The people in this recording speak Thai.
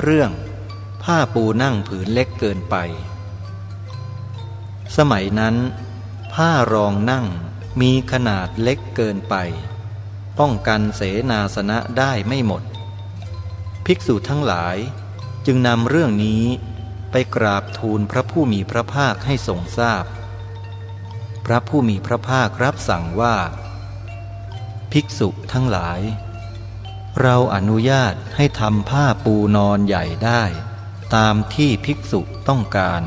เรื่อง ผ้าปูนั่งผืนเล็กเกินไป สมัยนั้น ผ้ารองนั่งมีขนาดเล็กเกินไป ป้องกันเสนาสนะได้ไม่หมด ภิกษุทั้งหลายจึงนำเรื่องนี้ไปกราบทูลพระผู้มีพระภาคให้ทรงทราบพพระผู้มีพระภาครับสั่งว่า ภิกษุทั้งหลาย เราอนุญาตให้ทำผ้าปูนอนใหญ่ได้ ตามที่ภิกษุต้องการ